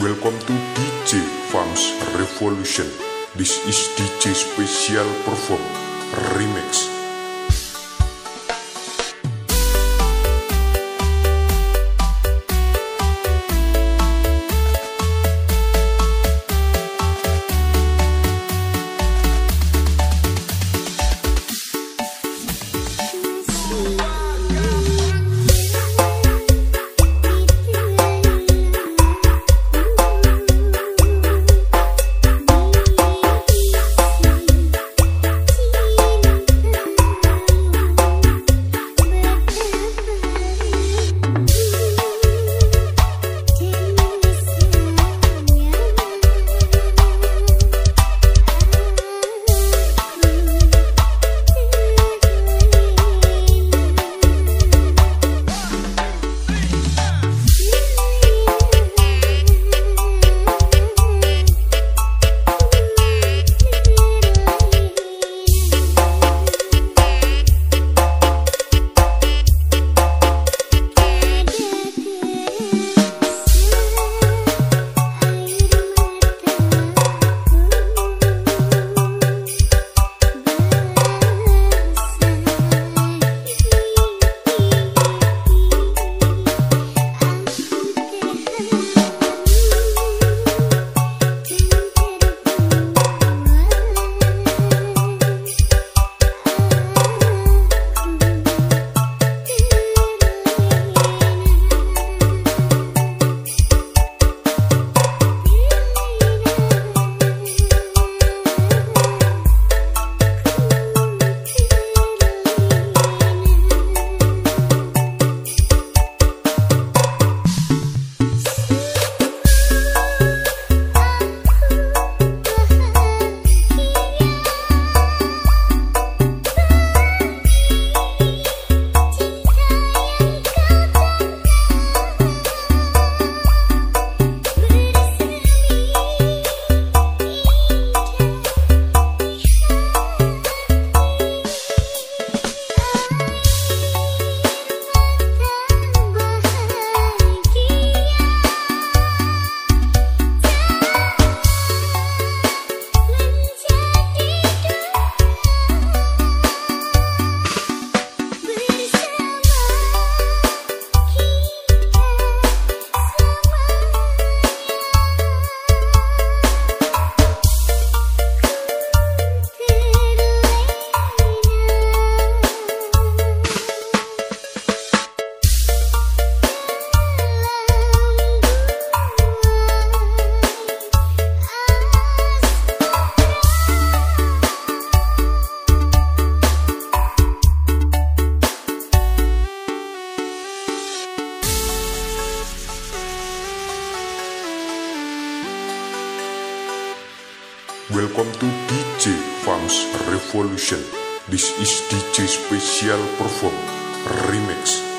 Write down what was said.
Welcome to DJ Farms Revolution. This is DJ Special Perform Remix. Welcome to DJ Farms Revolution. This is DJ Special Perform Remix.